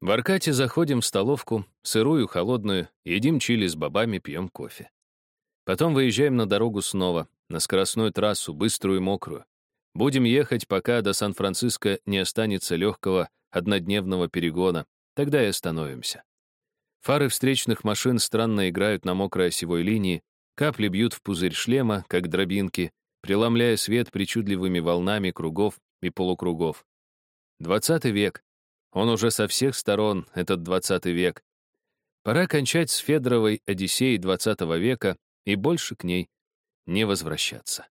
В Аркате заходим в столовку, сырую, холодную, едим чили с бобами, пьем кофе. Потом выезжаем на дорогу снова, на скоростную трассу, быструю и мокрую. Будем ехать, пока до Сан-Франциско не останется легкого однодневного перегона, тогда и остановимся. Фары встречных машин странно играют на мокрой осевой линии, капли бьют в пузырь шлема, как дробинки, преломляя свет причудливыми волнами кругов и полукругов. Двадцатый век. Он уже со всех сторон, этот двадцатый век. Пора кончать с Федоровой Одиссеей двадцатого века и больше к ней не возвращаться.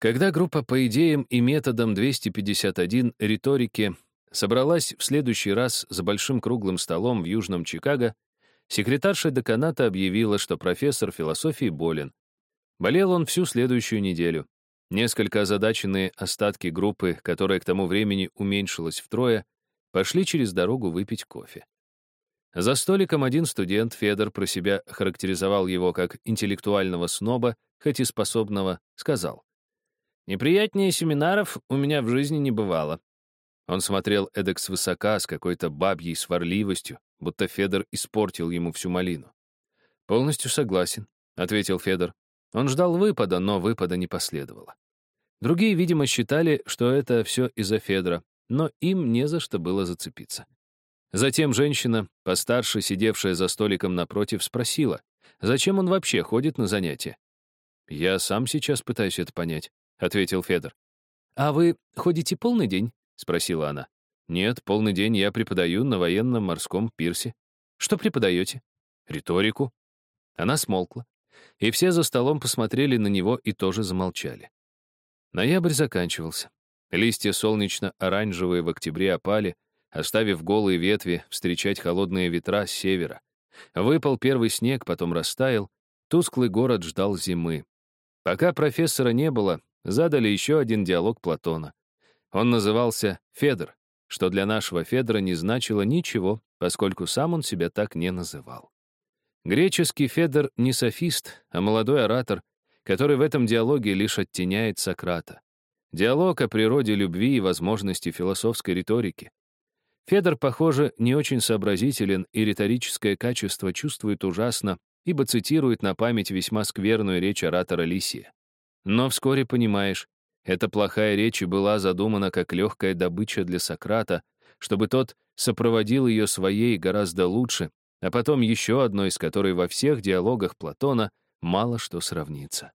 Когда группа по идеям и методам 251 риторики собралась в следующий раз за большим круглым столом в Южном Чикаго, секретарша деканата объявила, что профессор философии болен. Болел он всю следующую неделю. Несколько озадаченные остатки группы, которая к тому времени уменьшилась втрое, пошли через дорогу выпить кофе. За столиком один студент, Федор, про себя характеризовал его как интеллектуального сноба, хоть и способного, сказал. Неприятнее семинаров у меня в жизни не бывало. Он смотрел эдак свысока, с какой-то бабьей сварливостью, будто Федор испортил ему всю малину. «Полностью согласен», — ответил Федор. Он ждал выпада, но выпада не последовало. Другие, видимо, считали, что это все из-за Федора, но им не за что было зацепиться. Затем женщина, постарше, сидевшая за столиком напротив, спросила, зачем он вообще ходит на занятия. «Я сам сейчас пытаюсь это понять», — ответил Федор. «А вы ходите полный день?» — спросила она. «Нет, полный день я преподаю на военном морском пирсе». «Что преподаете?» «Риторику». Она смолкла, и все за столом посмотрели на него и тоже замолчали. Ноябрь заканчивался. Листья солнечно-оранжевые в октябре опали, оставив голые ветви встречать холодные ветра с севера. Выпал первый снег, потом растаял. Тусклый город ждал зимы. Пока профессора не было, задали еще один диалог Платона. Он назывался «Федор», что для нашего Федора не значило ничего, поскольку сам он себя так не называл. Греческий Федор не софист, а молодой оратор, который в этом диалоге лишь оттеняет Сократа. Диалог о природе любви и возможности философской риторики. Федор, похоже, не очень сообразителен и риторическое качество чувствует ужасно, ибо цитирует на память весьма скверную речь оратора Лисия. Но вскоре понимаешь, эта плохая речь была задумана как легкая добыча для Сократа, чтобы тот сопроводил ее своей гораздо лучше, а потом еще одной, с которой во всех диалогах Платона мало что сравнится.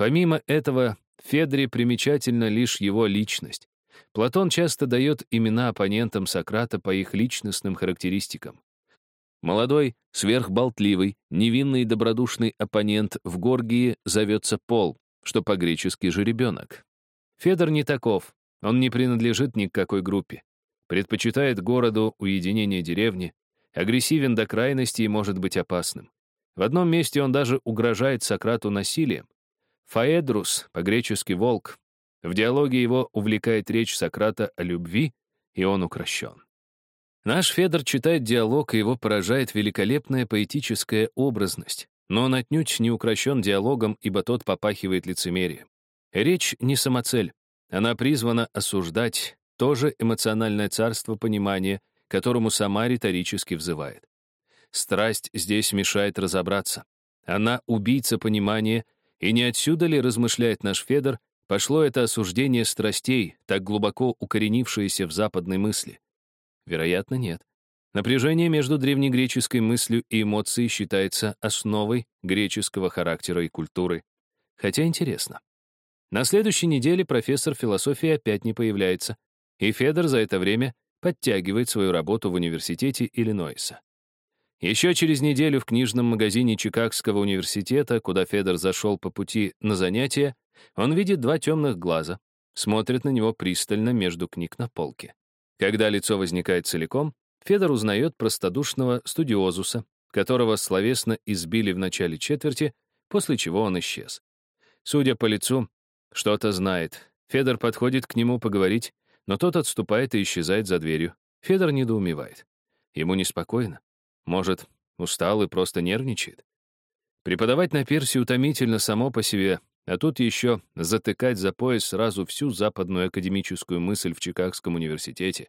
Помимо этого, Федре примечательна лишь его личность. Платон часто дает имена оппонентам Сократа по их личностным характеристикам. Молодой, сверхболтливый, невинный и добродушный оппонент в Горгии зовется Пол, что по-гречески жеребенок. Федор не таков, он не принадлежит ни к какой группе. Предпочитает городу уединение деревни, агрессивен до крайности и может быть опасным. В одном месте он даже угрожает Сократу насилием. Фаэдрус, по-гречески «волк». В диалоге его увлекает речь Сократа о любви, и он укращен. Наш Федор читает диалог, и его поражает великолепная поэтическая образность, но он отнюдь не укращен диалогом, ибо тот попахивает лицемерием. Речь не самоцель. Она призвана осуждать то же эмоциональное царство понимания, которому сама риторически взывает. Страсть здесь мешает разобраться. Она убийца понимания, и не отсюда ли, размышляет наш Федор, пошло это осуждение страстей, так глубоко укоренившееся в западной мысли. Вероятно, нет. Напряжение между древнегреческой мыслью и эмоцией считается основой греческого характера и культуры. Хотя интересно. На следующей неделе профессор философии опять не появляется, и Федор за это время подтягивает свою работу в университете Иллинойса. Еще через неделю в книжном магазине Чикагского университета, куда Федор зашел по пути на занятия, он видит два темных глаза, смотрит на него пристально между книг на полке. Когда лицо возникает целиком, Федор узнает простодушного студиозуса, которого словесно избили в начале четверти, после чего он исчез. Судя по лицу, что-то знает. Федор подходит к нему поговорить, но тот отступает и исчезает за дверью. Федор недоумевает. Ему неспокойно. Может, устал и просто нервничает? Преподавать на пирсе утомительно само по себе, а тут еще затыкать за пояс сразу всю западную академическую мысль в Чикагском университете.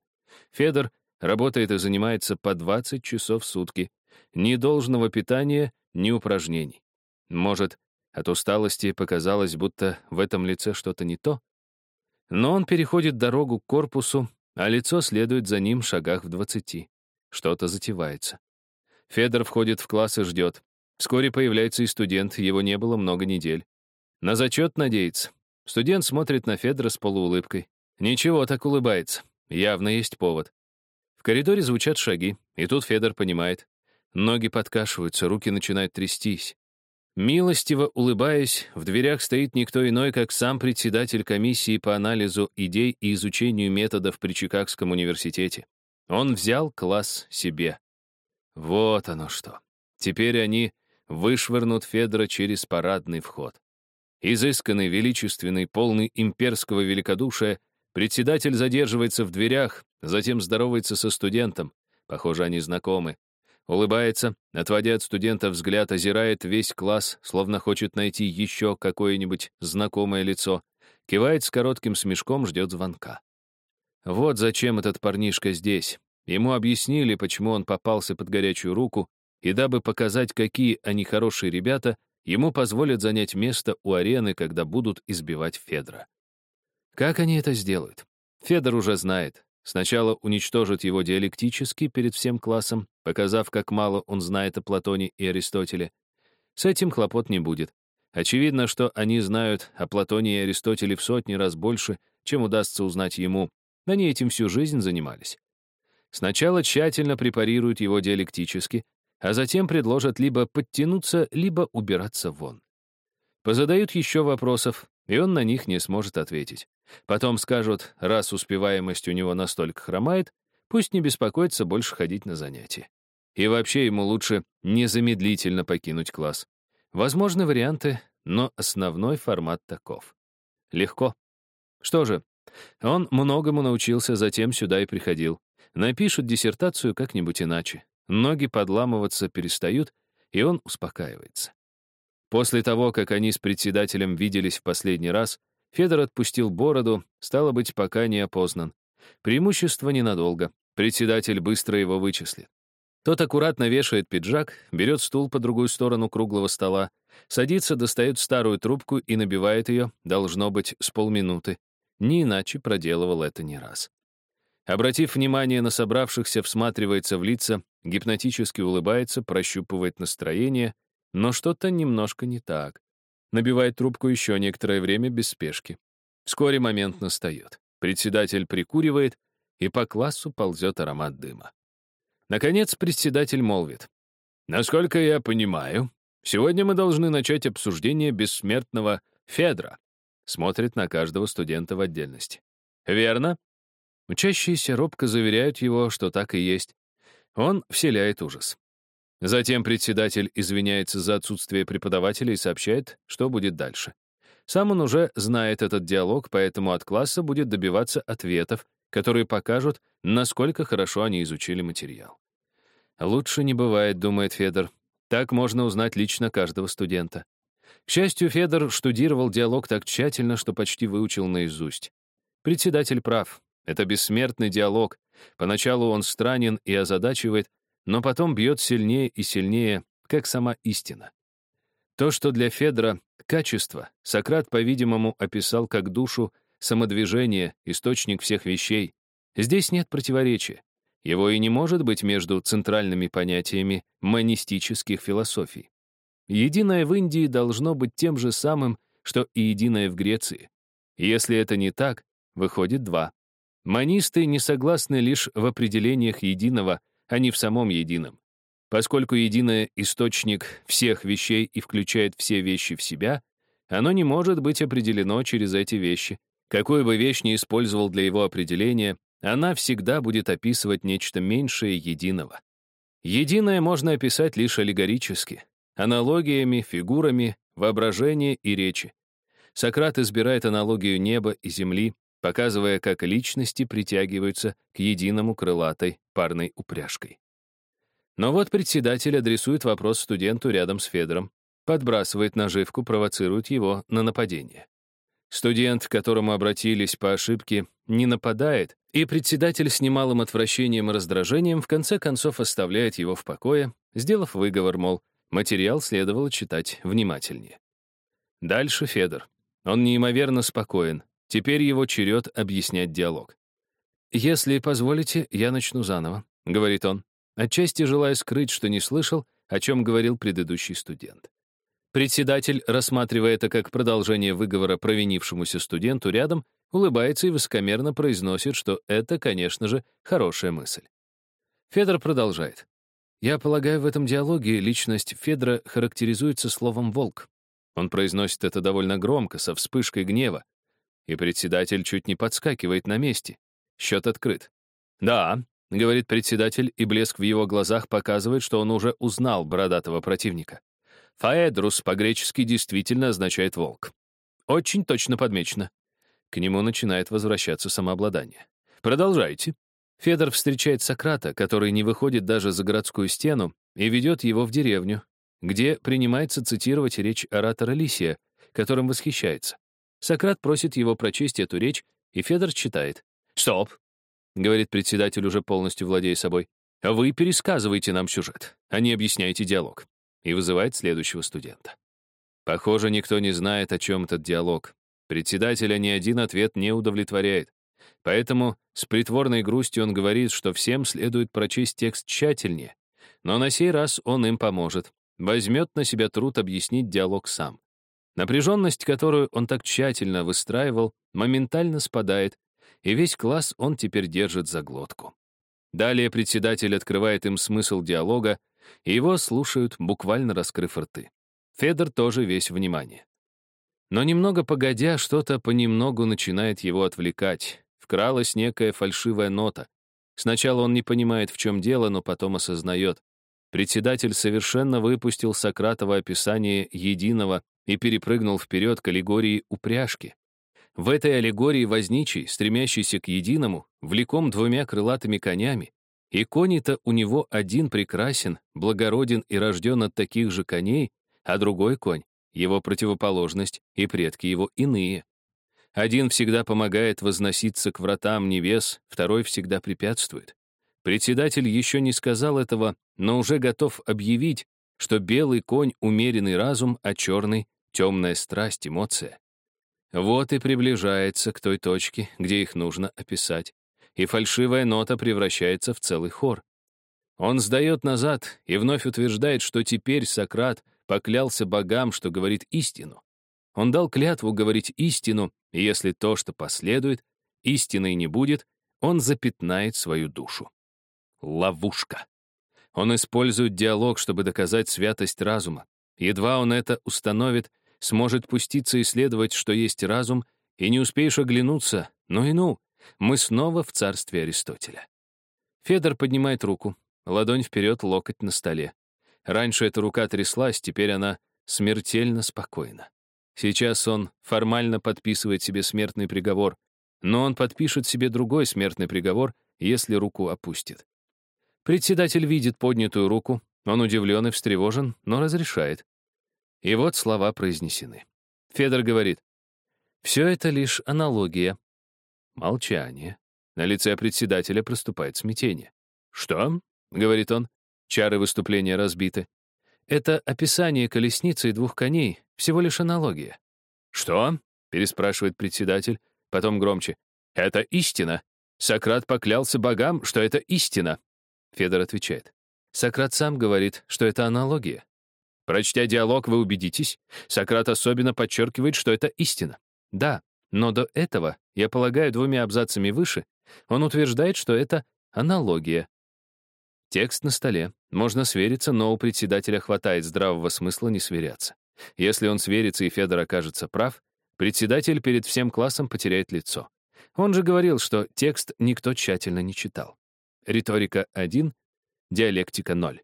Федор работает и занимается по 20 часов в сутки. Ни должного питания, ни упражнений. Может, от усталости показалось, будто в этом лице что-то не то? Но он переходит дорогу к корпусу, а лицо следует за ним в шагах в двадцати. Что-то затевается. Федор входит в класс и ждет. Вскоре появляется и студент, его не было много недель. На зачет надеется. Студент смотрит на Федора с полуулыбкой. Ничего, так улыбается. Явно есть повод. В коридоре звучат шаги, и тут Федор понимает. Ноги подкашиваются, руки начинают трястись. Милостиво улыбаясь, в дверях стоит никто иной, как сам председатель комиссии по анализу идей и изучению методов при Чикагском университете. Он взял класс себе. Вот оно что. Теперь они вышвырнут Федора через парадный вход. Изысканный, величественный, полный имперского великодушия, председатель задерживается в дверях, затем здоровается со студентом. Похоже, они знакомы. Улыбается, отводя от студента взгляд, озирает весь класс, словно хочет найти еще какое-нибудь знакомое лицо. Кивает с коротким смешком, ждет звонка. Вот зачем этот парнишка здесь. Ему объяснили, почему он попался под горячую руку, и дабы показать, какие они хорошие ребята, ему позволят занять место у арены, когда будут избивать Федора. Как они это сделают? Федор уже знает. Сначала уничтожит его диалектически перед всем классом, показав, как мало он знает о Платоне и Аристотеле. С этим хлопот не будет. Очевидно, что они знают о Платоне и Аристотеле в сотни раз больше, чем удастся узнать ему. Они этим всю жизнь занимались. Сначала тщательно препарируют его диалектически, а затем предложат либо подтянуться, либо убираться вон. Позадают еще вопросов, и он на них не сможет ответить. Потом скажут, раз успеваемость у него настолько хромает, пусть не беспокоится больше ходить на занятия. И вообще ему лучше незамедлительно покинуть класс. Возможны варианты, но основной формат таков. Легко. Что же, он многому научился, затем сюда и приходил. Напишут диссертацию как-нибудь иначе. Ноги подламываться перестают, и он успокаивается. После того, как они с председателем виделись в последний раз, Федор отпустил бороду, стало быть, пока не опознан. Преимущество ненадолго. Председатель быстро его вычислит. Тот аккуратно вешает пиджак, берет стул по другую сторону круглого стола, садится, достает старую трубку и набивает ее, должно быть, с полминуты. Не иначе проделывал это не раз. Обратив внимание на собравшихся, всматривается в лица, гипнотически улыбается, прощупывает настроение, но что-то немножко не так. Набивает трубку еще некоторое время без спешки. Вскоре момент настает. Председатель прикуривает, и по классу ползет аромат дыма. Наконец председатель молвит. «Насколько я понимаю, сегодня мы должны начать обсуждение бессмертного Федра». Смотрит на каждого студента в отдельности. «Верно?» Учащиеся робко заверяют его, что так и есть. Он вселяет ужас. Затем председатель извиняется за отсутствие преподавателя и сообщает, что будет дальше. Сам он уже знает этот диалог, поэтому от класса будет добиваться ответов, которые покажут, насколько хорошо они изучили материал. «Лучше не бывает», — думает Федор. «Так можно узнать лично каждого студента». К счастью, Федор штудировал диалог так тщательно, что почти выучил наизусть. Председатель прав. Это бессмертный диалог. Поначалу он странен и озадачивает, но потом бьет сильнее и сильнее, как сама истина. То, что для Федора качество, Сократ, по-видимому, описал как душу, самодвижение, источник всех вещей. Здесь нет противоречия. Его и не может быть между центральными понятиями монистических философий. Единое в Индии должно быть тем же самым, что и единое в Греции. Если это не так, выходит два. Монисты не согласны лишь в определениях единого, а не в самом едином. Поскольку единое — источник всех вещей и включает все вещи в себя, оно не может быть определено через эти вещи. Какую бы вещь ни использовал для его определения, она всегда будет описывать нечто меньшее единого. Единое можно описать лишь аллегорически, аналогиями, фигурами, воображением и речи. Сократ избирает аналогию неба и земли, показывая, как личности притягиваются к единому крылатой парной упряжкой. Но вот председатель адресует вопрос студенту рядом с Федором, подбрасывает наживку, провоцирует его на нападение. Студент, к которому обратились по ошибке, не нападает, и председатель с немалым отвращением и раздражением в конце концов оставляет его в покое, сделав выговор, мол, материал следовало читать внимательнее. Дальше Федор. Он неимоверно спокоен. Теперь его черед объяснять диалог. «Если позволите, я начну заново», — говорит он, отчасти желая скрыть, что не слышал, о чем говорил предыдущий студент. Председатель, рассматривая это как продолжение выговора провинившемуся студенту рядом, улыбается и высокомерно произносит, что это, конечно же, хорошая мысль. Федор продолжает. «Я полагаю, в этом диалоге личность Федора характеризуется словом «волк». Он произносит это довольно громко, со вспышкой гнева, и председатель чуть не подскакивает на месте. Счет открыт. «Да», — говорит председатель, и блеск в его глазах показывает, что он уже узнал бородатого противника. Фаэдрус по-гречески действительно означает «волк». Очень точно подмечено. К нему начинает возвращаться самообладание. Продолжайте. Федор встречает Сократа, который не выходит даже за городскую стену, и ведет его в деревню, где принимается цитировать речь оратора Лисия, которым восхищается. Сократ просит его прочесть эту речь, и Федор читает. «Стоп!» — говорит председатель, уже полностью владея собой. «Вы пересказываете нам сюжет, а не объясняете диалог и вызывает следующего студента. Похоже, никто не знает, о чем этот диалог. Председателя ни один ответ не удовлетворяет. Поэтому с притворной грустью он говорит, что всем следует прочесть текст тщательнее. Но на сей раз он им поможет, возьмет на себя труд объяснить диалог сам. Напряженность, которую он так тщательно выстраивал, моментально спадает, и весь класс он теперь держит за глотку. Далее председатель открывает им смысл диалога, и его слушают, буквально раскрыв рты. Федор тоже весь внимание. Но немного погодя, что-то понемногу начинает его отвлекать. Вкралась некая фальшивая нота. Сначала он не понимает, в чем дело, но потом осознает. Председатель совершенно выпустил Сократово описание единого и перепрыгнул вперед к аллегории упряжки. В этой аллегории возничий, стремящийся к единому, влеком двумя крылатыми конями, и кони-то у него один прекрасен, благороден и рожден от таких же коней, а другой конь — его противоположность, и предки его иные. Один всегда помогает возноситься к вратам небес, второй всегда препятствует. Председатель еще не сказал этого, но уже готов объявить, что белый конь — умеренный разум, а черный — темная страсть, эмоция. Вот и приближается к той точке, где их нужно описать и фальшивая нота превращается в целый хор. Он сдает назад и вновь утверждает, что теперь Сократ поклялся богам, что говорит истину. Он дал клятву говорить истину, и если то, что последует, истиной не будет, он запятнает свою душу. Ловушка. Он использует диалог, чтобы доказать святость разума. Едва он это установит, сможет пуститься исследовать, что есть разум, и не успеешь оглянуться, ну и ну, мы снова в царстве Аристотеля. Федор поднимает руку, ладонь вперед, локоть на столе. Раньше эта рука тряслась, теперь она смертельно спокойна. Сейчас он формально подписывает себе смертный приговор, но он подпишет себе другой смертный приговор, если руку опустит. Председатель видит поднятую руку, он удивлен и встревожен, но разрешает. И вот слова произнесены. Федор говорит, «Все это лишь аналогия, Молчание. На лице председателя проступает смятение. «Что?» — говорит он. Чары выступления разбиты. «Это описание колесницы и двух коней, всего лишь аналогия». «Что?» — переспрашивает председатель, потом громче. «Это истина. Сократ поклялся богам, что это истина». Федор отвечает. Сократ сам говорит, что это аналогия. Прочтя диалог, вы убедитесь, Сократ особенно подчеркивает, что это истина. Да, но до этого, я полагаю, двумя абзацами выше, он утверждает, что это аналогия. Текст на столе. Можно свериться, но у председателя хватает здравого смысла не сверяться. Если он сверится и Федор окажется прав, председатель перед всем классом потеряет лицо. Он же говорил, что текст никто тщательно не читал. Риторика 1, диалектика 0.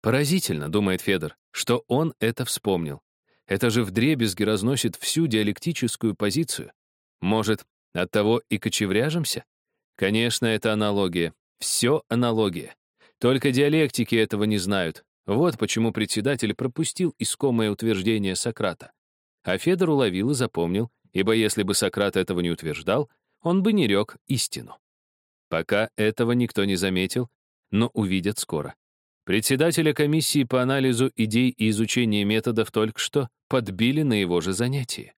Поразительно, думает Федор, что он это вспомнил. Это же вдребезги разносит всю диалектическую позицию. Может, от того и кочевряжемся? Конечно, это аналогия. Все аналогия. Только диалектики этого не знают. Вот почему председатель пропустил искомое утверждение Сократа. А Федор уловил и запомнил ибо если бы Сократ этого не утверждал, он бы не рек истину. Пока этого никто не заметил, но увидят скоро. Председателя комиссии по анализу идей и изучения методов только что подбили на его же занятии.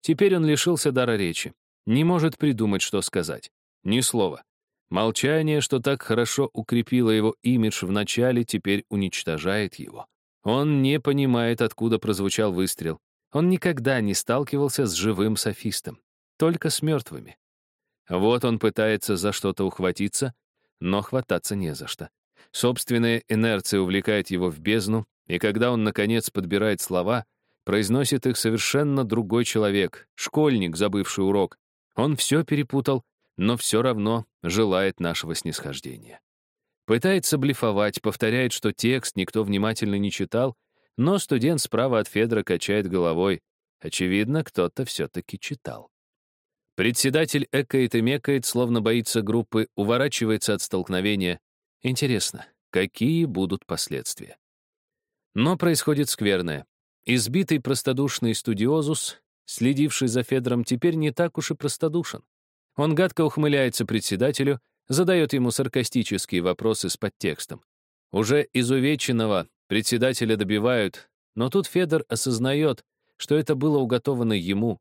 Теперь он лишился дара речи, не может придумать, что сказать. Ни слова. Молчание, что так хорошо укрепило его имидж в начале, теперь уничтожает его. Он не понимает, откуда прозвучал выстрел. Он никогда не сталкивался с живым софистом, только с мертвыми. Вот он пытается за что-то ухватиться, но хвататься не за что. Собственная инерция увлекает его в бездну, и когда он, наконец, подбирает слова, произносит их совершенно другой человек, школьник, забывший урок. Он все перепутал, но все равно желает нашего снисхождения. Пытается блефовать, повторяет, что текст никто внимательно не читал, но студент справа от Федора качает головой. Очевидно, кто-то все-таки читал. Председатель экает и мекает, словно боится группы, уворачивается от столкновения. Интересно, какие будут последствия? Но происходит скверное. Избитый простодушный студиозус, следивший за Федором, теперь не так уж и простодушен. Он гадко ухмыляется председателю, задает ему саркастические вопросы с подтекстом. Уже изувеченного председателя добивают, но тут Федор осознает, что это было уготовано ему.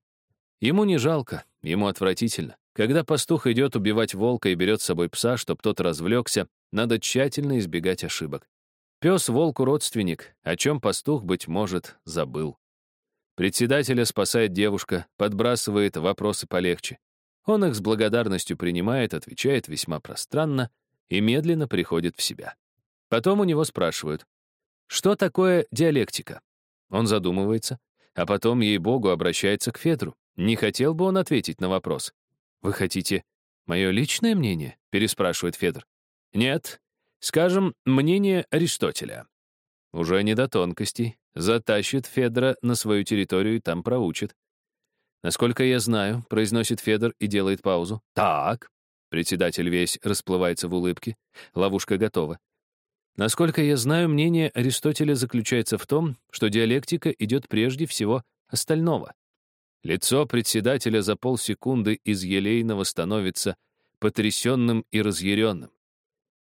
Ему не жалко, ему отвратительно. Когда пастух идет убивать волка и берет с собой пса, чтобы тот развлекся, надо тщательно избегать ошибок. Пес волку родственник, о чем пастух, быть может, забыл. Председателя спасает девушка, подбрасывает вопросы полегче. Он их с благодарностью принимает, отвечает весьма пространно и медленно приходит в себя. Потом у него спрашивают, что такое диалектика? Он задумывается, а потом, ей-богу, обращается к Федру. Не хотел бы он ответить на вопрос. «Вы хотите мое личное мнение?» — переспрашивает Федор. «Нет. Скажем, мнение Аристотеля». Уже не до тонкостей. Затащит Федора на свою территорию и там проучит. «Насколько я знаю», — произносит Федор и делает паузу. «Так». Председатель весь расплывается в улыбке. Ловушка готова. Насколько я знаю, мнение Аристотеля заключается в том, что диалектика идет прежде всего остального. Лицо председателя за полсекунды из елейного становится потрясенным и разъяренным.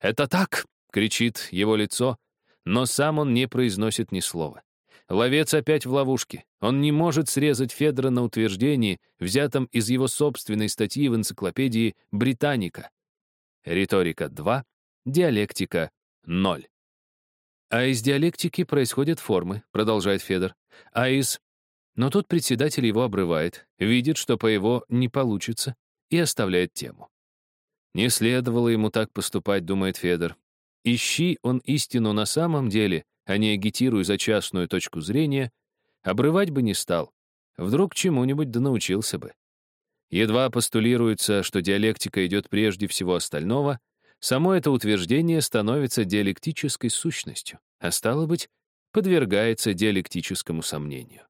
«Это так!» — кричит его лицо, но сам он не произносит ни слова. Ловец опять в ловушке. Он не может срезать Федора на утверждении, взятом из его собственной статьи в энциклопедии «Британика». Риторика 2, диалектика 0. А из диалектики происходят формы, продолжает Федор. А из... Но тут председатель его обрывает, видит, что по его не получится, и оставляет тему. Не следовало ему так поступать, думает Федор. Ищи он истину на самом деле, а не агитируя за частную точку зрения, обрывать бы не стал. Вдруг чему-нибудь да научился бы. Едва постулируется, что диалектика идет прежде всего остального, само это утверждение становится диалектической сущностью, а стало быть, подвергается диалектическому сомнению.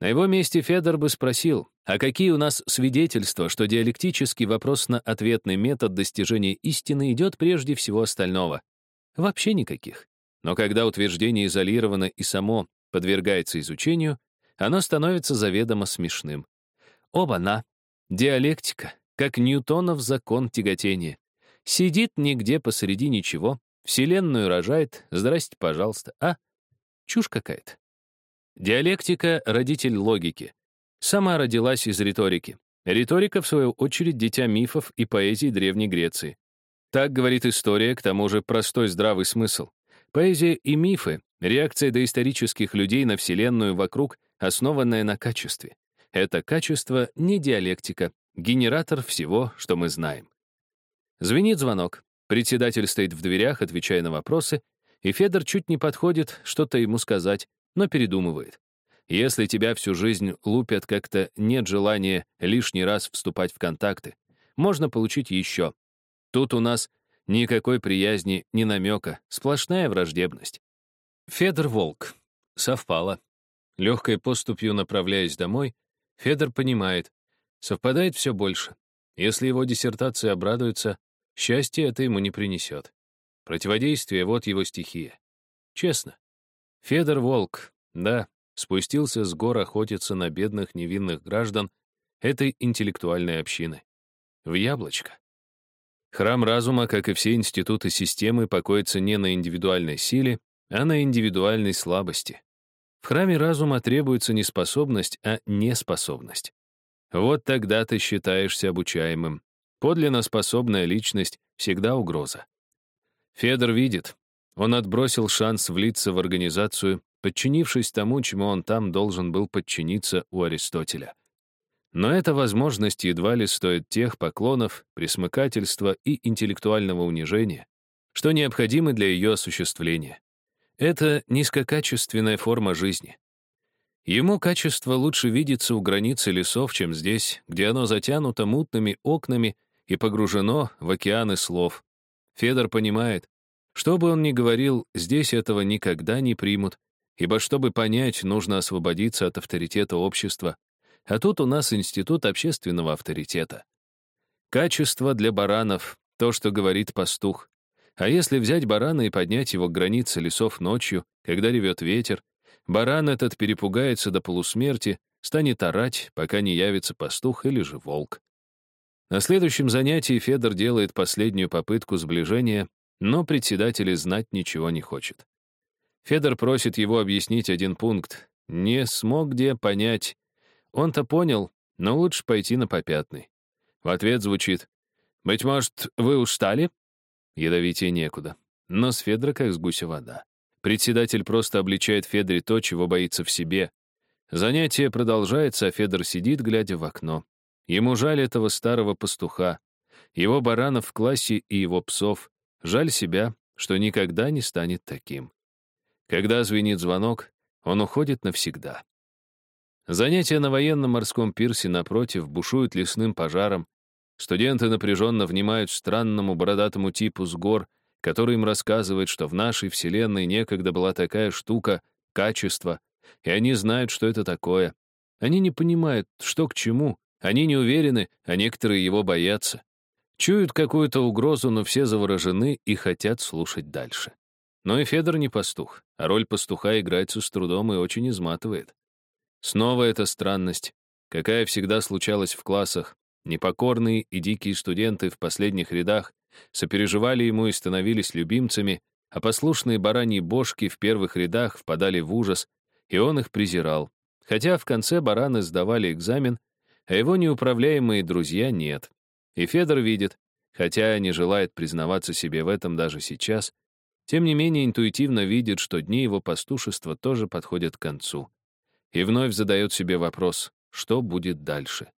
На его месте Федор бы спросил, а какие у нас свидетельства, что диалектический вопросно-ответный метод достижения истины идет прежде всего остального? Вообще никаких. Но когда утверждение изолировано и само подвергается изучению, оно становится заведомо смешным. Оба-на. Диалектика, как Ньютонов закон тяготения. Сидит нигде посреди ничего, вселенную рожает, здрасте, пожалуйста, а? Чушь какая-то. Диалектика — родитель логики. Сама родилась из риторики. Риторика, в свою очередь, дитя мифов и поэзии Древней Греции. Так говорит история, к тому же простой здравый смысл. Поэзия и мифы — реакция доисторических людей на Вселенную вокруг, основанная на качестве. Это качество не диалектика, генератор всего, что мы знаем. Звенит звонок. Председатель стоит в дверях, отвечая на вопросы, и Федор чуть не подходит что-то ему сказать, но передумывает. Если тебя всю жизнь лупят, как-то нет желания лишний раз вступать в контакты. Можно получить еще. Тут у нас Никакой приязни, ни намека, сплошная враждебность. Федор Волк. Совпало. Легкой поступью направляясь домой, Федор понимает, совпадает все больше. Если его диссертация обрадуется, счастье это ему не принесет. Противодействие — вот его стихия. Честно. Федор Волк, да, спустился с гор охотиться на бедных невинных граждан этой интеллектуальной общины. В яблочко. Храм разума, как и все институты системы, покоится не на индивидуальной силе, а на индивидуальной слабости. В храме разума требуется не способность, а неспособность. Вот тогда ты считаешься обучаемым. Подлинно способная личность всегда угроза. Федор видит, он отбросил шанс влиться в организацию, подчинившись тому, чему он там должен был подчиниться у Аристотеля. Но эта возможность едва ли стоит тех поклонов, присмыкательства и интеллектуального унижения, что необходимы для ее осуществления. Это низкокачественная форма жизни. Ему качество лучше видится у границы лесов, чем здесь, где оно затянуто мутными окнами и погружено в океаны слов. Федор понимает, что бы он ни говорил, здесь этого никогда не примут, ибо чтобы понять, нужно освободиться от авторитета общества, а тут у нас институт общественного авторитета. Качество для баранов — то, что говорит пастух. А если взять барана и поднять его к границе лесов ночью, когда ревет ветер, баран этот перепугается до полусмерти, станет орать, пока не явится пастух или же волк. На следующем занятии Федор делает последнюю попытку сближения, но председатель знать ничего не хочет. Федор просит его объяснить один пункт. Не смог где понять, он-то понял, но лучше пойти на попятный. В ответ звучит «Быть может, вы устали?» Ядовитее некуда. Но с Федора как с гуся вода. Председатель просто обличает Федоре то, чего боится в себе. Занятие продолжается, а Федор сидит, глядя в окно. Ему жаль этого старого пастуха, его баранов в классе и его псов. Жаль себя, что никогда не станет таким. Когда звенит звонок, он уходит навсегда. Занятия на военно-морском пирсе напротив бушуют лесным пожаром. Студенты напряженно внимают странному бородатому типу с гор, который им рассказывает, что в нашей Вселенной некогда была такая штука — качество, и они знают, что это такое. Они не понимают, что к чему, они не уверены, а некоторые его боятся. Чуют какую-то угрозу, но все заворожены и хотят слушать дальше. Но и Федор не пастух, а роль пастуха играется с трудом и очень изматывает. Снова эта странность, какая всегда случалась в классах. Непокорные и дикие студенты в последних рядах сопереживали ему и становились любимцами, а послушные бараньи бошки в первых рядах впадали в ужас, и он их презирал. Хотя в конце бараны сдавали экзамен, а его неуправляемые друзья нет. И Федор видит, хотя не желает признаваться себе в этом даже сейчас, тем не менее интуитивно видит, что дни его пастушества тоже подходят к концу и вновь задает себе вопрос, что будет дальше.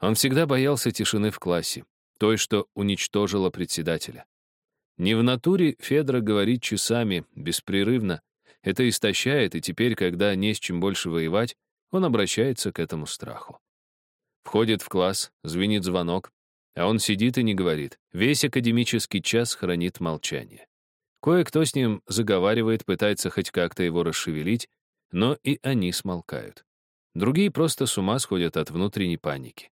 Он всегда боялся тишины в классе, той, что уничтожила председателя. Не в натуре Федора говорит часами, беспрерывно. Это истощает, и теперь, когда не с чем больше воевать, он обращается к этому страху. Входит в класс, звенит звонок, а он сидит и не говорит. Весь академический час хранит молчание. Кое-кто с ним заговаривает, пытается хоть как-то его расшевелить, но и они смолкают. Другие просто с ума сходят от внутренней паники.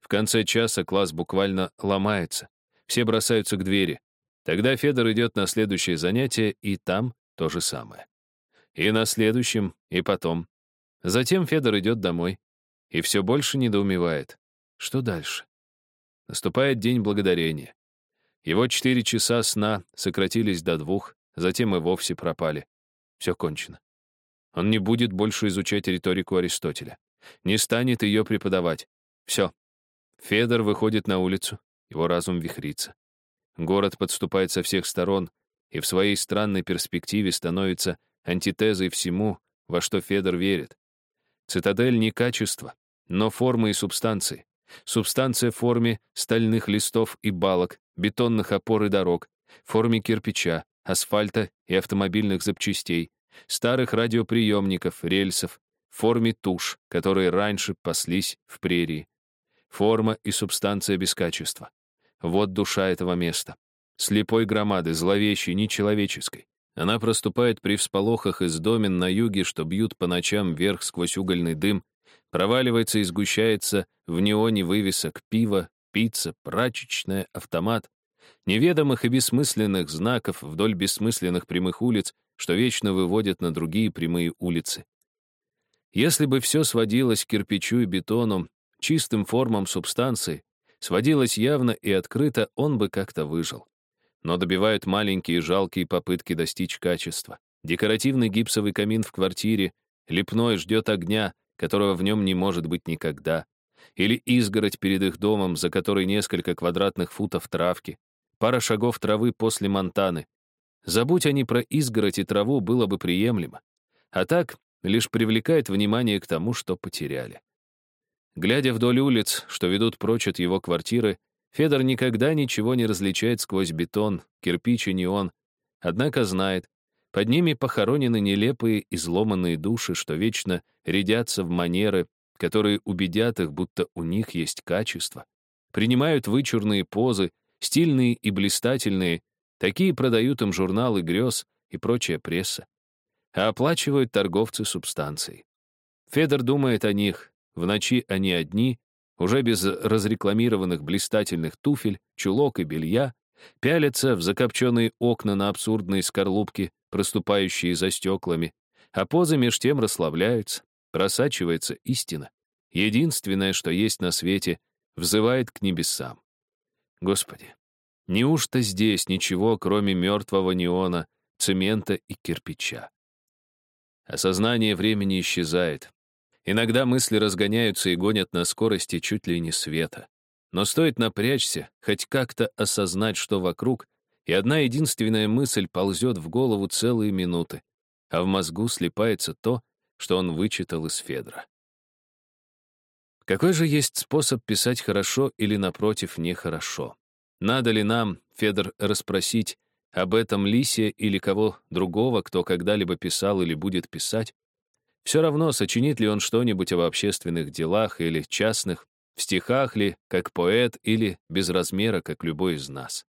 В конце часа класс буквально ломается. Все бросаются к двери. Тогда Федор идет на следующее занятие, и там то же самое. И на следующем, и потом. Затем Федор идет домой и все больше недоумевает. Что дальше? Наступает день благодарения. Его четыре часа сна сократились до двух, затем и вовсе пропали. Все кончено. Он не будет больше изучать риторику Аристотеля. Не станет ее преподавать. Все. Федор выходит на улицу, его разум вихрится. Город подступает со всех сторон и в своей странной перспективе становится антитезой всему, во что Федор верит. Цитадель не качество, но формы и субстанции. Субстанция в форме стальных листов и балок, бетонных опор и дорог, в форме кирпича, асфальта и автомобильных запчастей, старых радиоприемников, рельсов, в форме туш, которые раньше паслись в прерии. Форма и субстанция без качества. Вот душа этого места. Слепой громады, зловещей, нечеловеческой. Она проступает при всполохах из домен на юге, что бьют по ночам вверх сквозь угольный дым, проваливается и сгущается в неоне вывесок пива, пицца, прачечная, автомат, неведомых и бессмысленных знаков вдоль бессмысленных прямых улиц, что вечно выводят на другие прямые улицы. Если бы все сводилось к кирпичу и бетону, чистым формам субстанции, сводилось явно и открыто, он бы как-то выжил. Но добивают маленькие жалкие попытки достичь качества. Декоративный гипсовый камин в квартире, лепной ждет огня, которого в нем не может быть никогда. Или изгородь перед их домом, за которой несколько квадратных футов травки, пара шагов травы после Монтаны. Забудь они про изгородь и траву, было бы приемлемо. А так лишь привлекает внимание к тому, что потеряли. Глядя вдоль улиц, что ведут прочь от его квартиры, Федор никогда ничего не различает сквозь бетон, кирпич и неон, однако знает, под ними похоронены нелепые изломанные души, что вечно рядятся в манеры, которые убедят их, будто у них есть качество. Принимают вычурные позы, стильные и блистательные, такие продают им журналы грез и прочая пресса. А оплачивают торговцы субстанцией. Федор думает о них, в ночи они одни, уже без разрекламированных блистательных туфель, чулок и белья, пялятся в закопченные окна на абсурдные скорлупки, проступающие за стеклами, а позы меж тем расслабляются, просачивается истина. Единственное, что есть на свете, взывает к небесам. Господи, неужто здесь ничего, кроме мертвого неона, цемента и кирпича? Осознание времени исчезает. Иногда мысли разгоняются и гонят на скорости чуть ли не света. Но стоит напрячься, хоть как-то осознать, что вокруг, и одна единственная мысль ползет в голову целые минуты, а в мозгу слипается то, что он вычитал из Федра. Какой же есть способ писать хорошо или, напротив, нехорошо? Надо ли нам, Федор, расспросить об этом Лисе или кого другого, кто когда-либо писал или будет писать? Все равно, сочинит ли он что-нибудь об общественных делах или частных, в стихах ли, как поэт, или без размера, как любой из нас.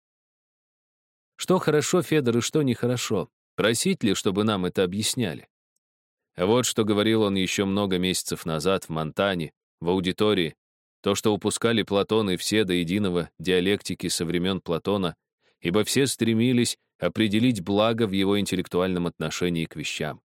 Что хорошо, Федор, и что нехорошо? Просить ли, чтобы нам это объясняли? А вот что говорил он еще много месяцев назад в Монтане, в аудитории, то, что упускали Платон и все до единого диалектики со времен Платона, ибо все стремились определить благо в его интеллектуальном отношении к вещам.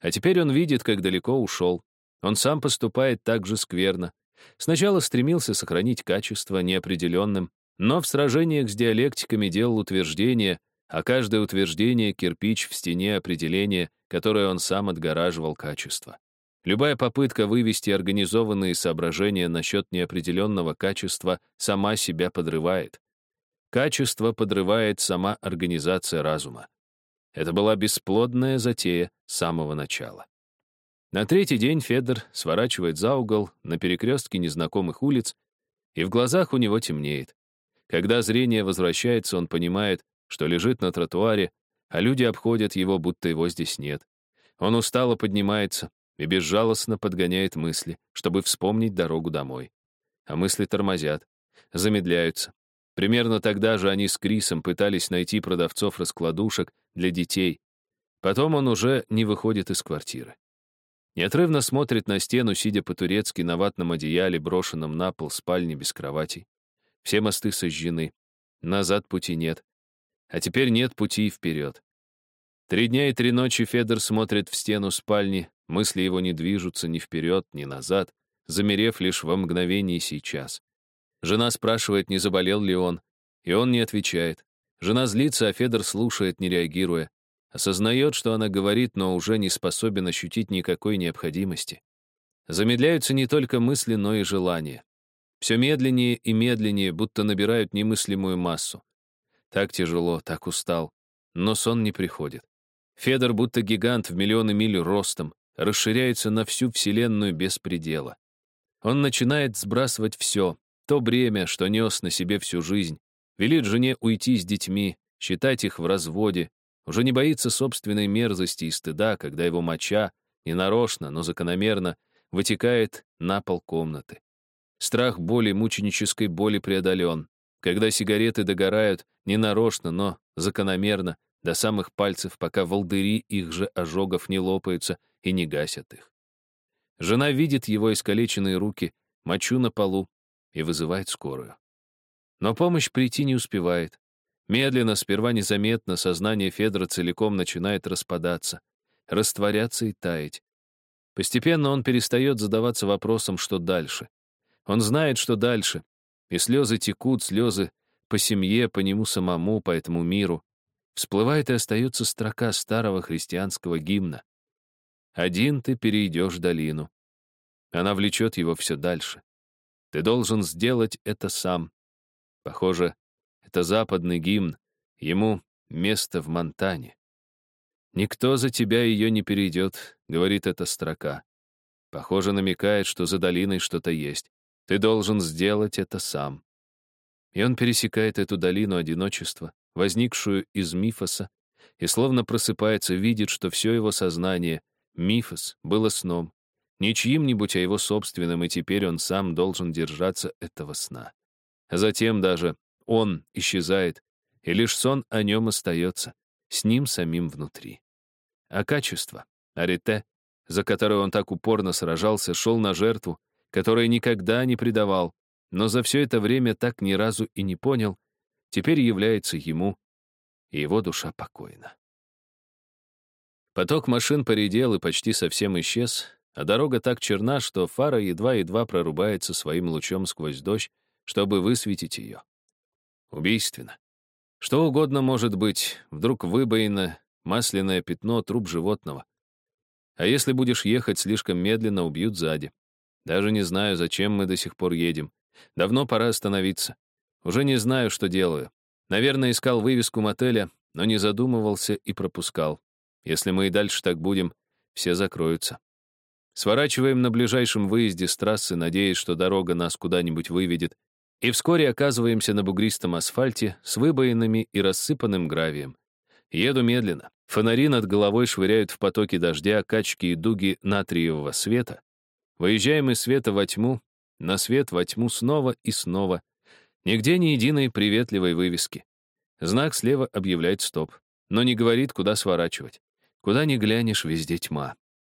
А теперь он видит, как далеко ушел. Он сам поступает так же скверно. Сначала стремился сохранить качество неопределенным, но в сражениях с диалектиками делал утверждения, а каждое утверждение — кирпич в стене определения, которое он сам отгораживал качество. Любая попытка вывести организованные соображения насчет неопределенного качества сама себя подрывает. Качество подрывает сама организация разума. Это была бесплодная затея с самого начала. На третий день Федор сворачивает за угол на перекрестке незнакомых улиц, и в глазах у него темнеет. Когда зрение возвращается, он понимает, что лежит на тротуаре, а люди обходят его, будто его здесь нет. Он устало поднимается и безжалостно подгоняет мысли, чтобы вспомнить дорогу домой. А мысли тормозят, замедляются. Примерно тогда же они с Крисом пытались найти продавцов раскладушек для детей. Потом он уже не выходит из квартиры. Неотрывно смотрит на стену, сидя по-турецки на ватном одеяле, брошенном на пол спальни без кроватей. Все мосты сожжены. Назад пути нет. А теперь нет пути вперед. Три дня и три ночи Федор смотрит в стену спальни, мысли его не движутся ни вперед, ни назад, замерев лишь во мгновении сейчас. Жена спрашивает, не заболел ли он, и он не отвечает. Жена злится, а Федор слушает, не реагируя. Осознает, что она говорит, но уже не способен ощутить никакой необходимости. Замедляются не только мысли, но и желания. Все медленнее и медленнее, будто набирают немыслимую массу. Так тяжело, так устал. Но сон не приходит. Федор, будто гигант в миллионы миль ростом, расширяется на всю Вселенную без предела. Он начинает сбрасывать все, то бремя, что нес на себе всю жизнь, велит жене уйти с детьми, считать их в разводе, уже не боится собственной мерзости и стыда, когда его моча, ненарочно, но закономерно, вытекает на пол комнаты. Страх боли, мученической боли преодолен. Когда сигареты догорают, не нарочно, но закономерно, до самых пальцев, пока волдыри их же ожогов не лопаются и не гасят их. Жена видит его искалеченные руки, мочу на полу и вызывает скорую. Но помощь прийти не успевает. Медленно, сперва незаметно, сознание Федора целиком начинает распадаться, растворяться и таять. Постепенно он перестает задаваться вопросом, что дальше. Он знает, что дальше. И слезы текут, слезы по семье, по нему самому, по этому миру. Всплывает и остается строка старого христианского гимна. «Один ты перейдешь долину». Она влечет его все дальше. Ты должен сделать это сам. Похоже, это западный гимн. Ему место в Монтане. «Никто за тебя ее не перейдет», — говорит эта строка. Похоже, намекает, что за долиной что-то есть. Ты должен сделать это сам. И он пересекает эту долину одиночества, возникшую из мифоса, и словно просыпается, видит, что все его сознание, мифос, было сном, не чьим-нибудь, а его собственным, и теперь он сам должен держаться этого сна. Затем даже он исчезает, и лишь сон о нем остается, с ним самим внутри. А качество, арите, за которое он так упорно сражался, шел на жертву, которой никогда не предавал, но за все это время так ни разу и не понял, теперь является ему, и его душа покойна. Поток машин поредел и почти совсем исчез, а дорога так черна, что фара едва-едва прорубается своим лучом сквозь дождь, чтобы высветить ее. Убийственно. Что угодно может быть, вдруг выбоина, масляное пятно, труп животного. А если будешь ехать слишком медленно, убьют сзади. Даже не знаю, зачем мы до сих пор едем. Давно пора остановиться. Уже не знаю, что делаю. Наверное, искал вывеску мотеля, но не задумывался и пропускал. Если мы и дальше так будем, все закроются. Сворачиваем на ближайшем выезде с трассы, надеясь, что дорога нас куда-нибудь выведет, и вскоре оказываемся на бугристом асфальте с выбоинами и рассыпанным гравием. Еду медленно. Фонари над головой швыряют в потоки дождя качки и дуги натриевого света. Выезжаем из света во тьму, на свет во тьму снова и снова. Нигде ни единой приветливой вывески. Знак слева объявляет стоп, но не говорит, куда сворачивать. Куда ни глянешь, везде тьма.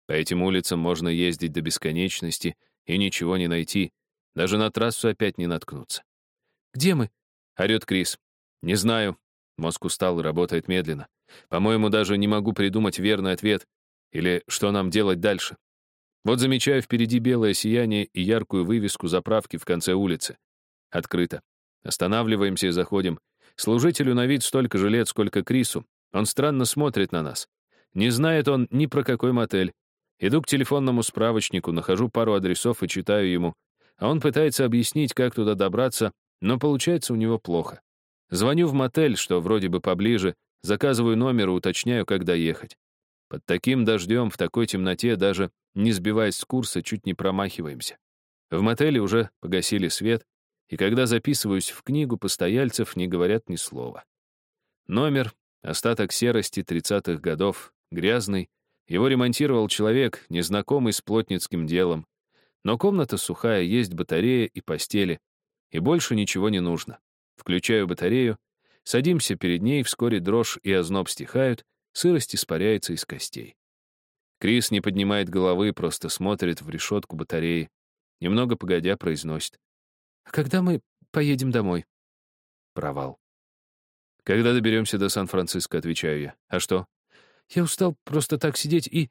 По этим улицам можно ездить до бесконечности и ничего не найти, даже на трассу опять не наткнуться. «Где мы?» — орёт Крис. «Не знаю». Мозг устал и работает медленно. По-моему, даже не могу придумать верный ответ. Или что нам делать дальше. Вот замечаю впереди белое сияние и яркую вывеску заправки в конце улицы. Открыто. Останавливаемся и заходим. Служителю на вид столько же лет, сколько Крису. Он странно смотрит на нас. Не знает он ни про какой мотель. Иду к телефонному справочнику, нахожу пару адресов и читаю ему. А он пытается объяснить, как туда добраться, но получается у него плохо. Звоню в мотель, что вроде бы поближе, заказываю номер и уточняю, как доехать. Под таким дождем, в такой темноте, даже не сбиваясь с курса, чуть не промахиваемся. В мотеле уже погасили свет, и когда записываюсь в книгу, постояльцев не говорят ни слова. Номер, остаток серости 30-х годов, грязный, его ремонтировал человек, незнакомый с плотницким делом. Но комната сухая, есть батарея и постели, и больше ничего не нужно. Включаю батарею, садимся перед ней, вскоре дрожь и озноб стихают, Сырость испаряется из костей. Крис не поднимает головы, просто смотрит в решетку батареи. Немного погодя произносит. «А когда мы поедем домой?» Провал. «Когда доберемся до Сан-Франциско», — отвечаю я. «А что?» «Я устал просто так сидеть и...»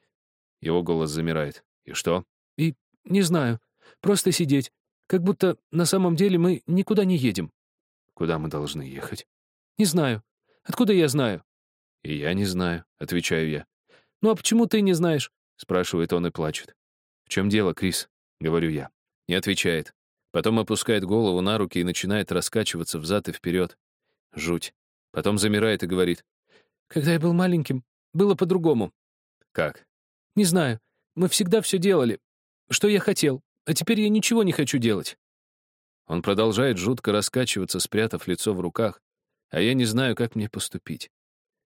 Его голос замирает. «И что?» «И... не знаю. Просто сидеть. Как будто на самом деле мы никуда не едем». «Куда мы должны ехать?» «Не знаю. Откуда я знаю?» «И я не знаю», — отвечаю я. «Ну а почему ты не знаешь?» — спрашивает он и плачет. «В чем дело, Крис?» — говорю я. Не отвечает. Потом опускает голову на руки и начинает раскачиваться взад и вперед. Жуть. Потом замирает и говорит. «Когда я был маленьким, было по-другому». «Как?» «Не знаю. Мы всегда все делали. Что я хотел. А теперь я ничего не хочу делать». Он продолжает жутко раскачиваться, спрятав лицо в руках, а я не знаю, как мне поступить.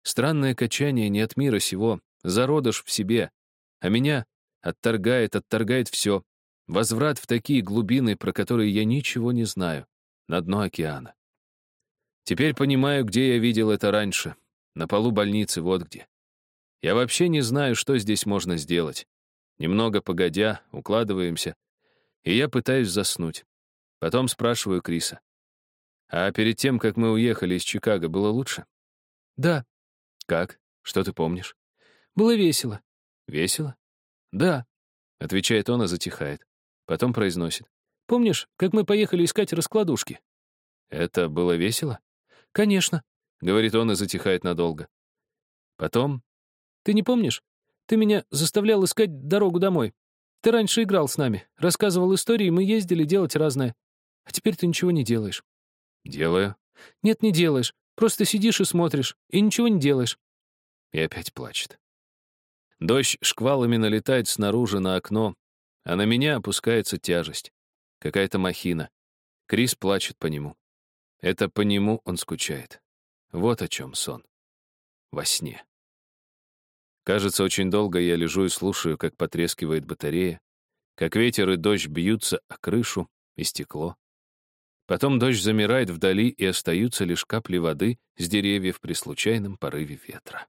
Странное качание не от мира сего, зародыш в себе. А меня отторгает, отторгает все. Возврат в такие глубины, про которые я ничего не знаю. На дно океана. Теперь понимаю, где я видел это раньше. На полу больницы, вот где. Я вообще не знаю, что здесь можно сделать. Немного погодя, укладываемся, и я пытаюсь заснуть. Потом спрашиваю Криса. А перед тем, как мы уехали из Чикаго, было лучше? Да, как? Что ты помнишь? Было весело. Весело? Да. Отвечает он и затихает. Потом произносит. Помнишь, как мы поехали искать раскладушки? Это было весело? Конечно, говорит он и затихает надолго. Потом... Ты не помнишь? Ты меня заставлял искать дорогу домой. Ты раньше играл с нами, рассказывал истории, мы ездили делать разное. А теперь ты ничего не делаешь. Делаю. Нет, не делаешь. Просто сидишь и смотришь, и ничего не делаешь. И опять плачет. Дождь шквалами налетает снаружи на окно, а на меня опускается тяжесть. Какая-то махина. Крис плачет по нему. Это по нему он скучает. Вот о чем сон. Во сне. Кажется, очень долго я лежу и слушаю, как потрескивает батарея, как ветер и дождь бьются о крышу и стекло. Потом дождь замирает вдали, и остаются лишь капли воды с деревьев при случайном порыве ветра.